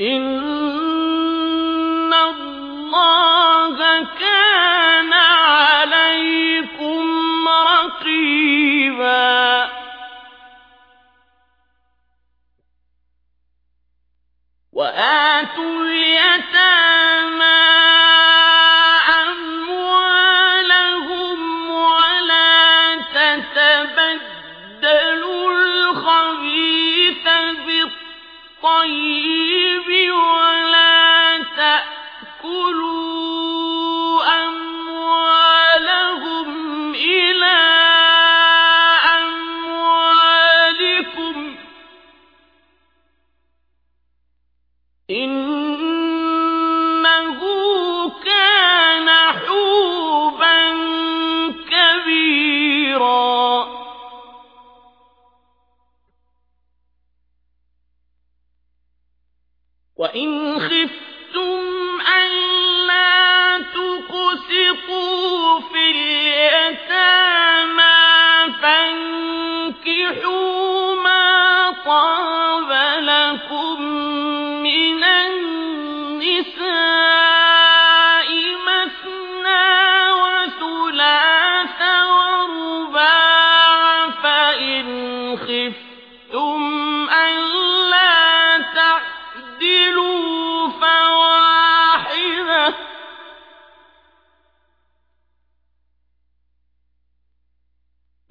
إن وإن خفتم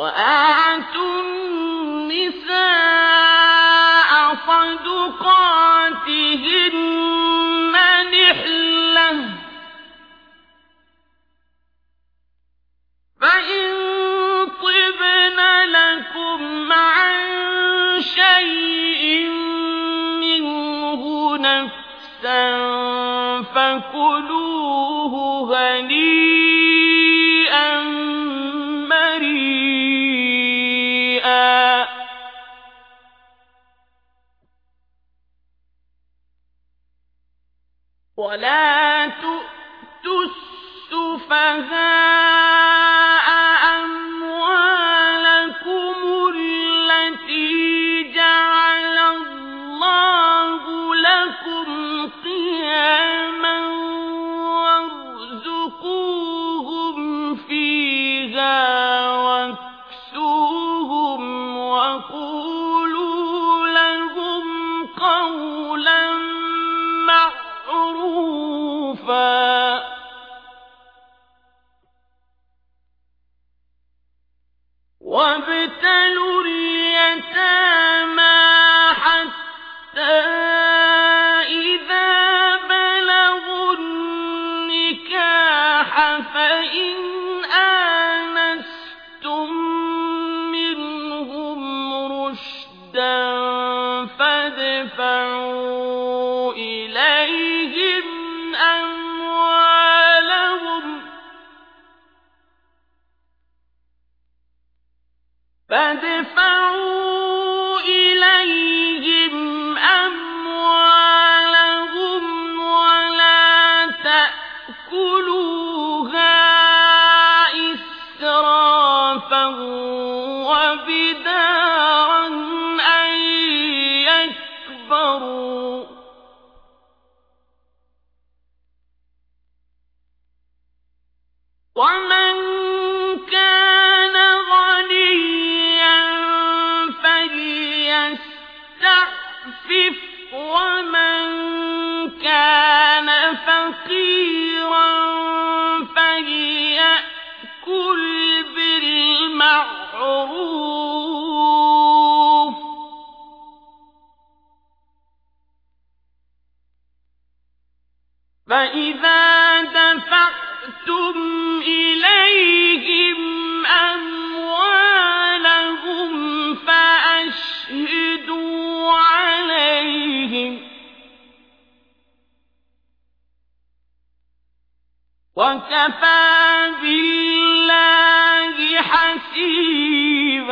وآتوا النساء صدقاتهن نحلة. فإن طبن لكم عن شيء منه نفسا فكلوه ولا تؤتوا السفهاء فادفعوا إليهم أموالهم. فادفعوا يستعفف ومن وكفى بالله حسيبا.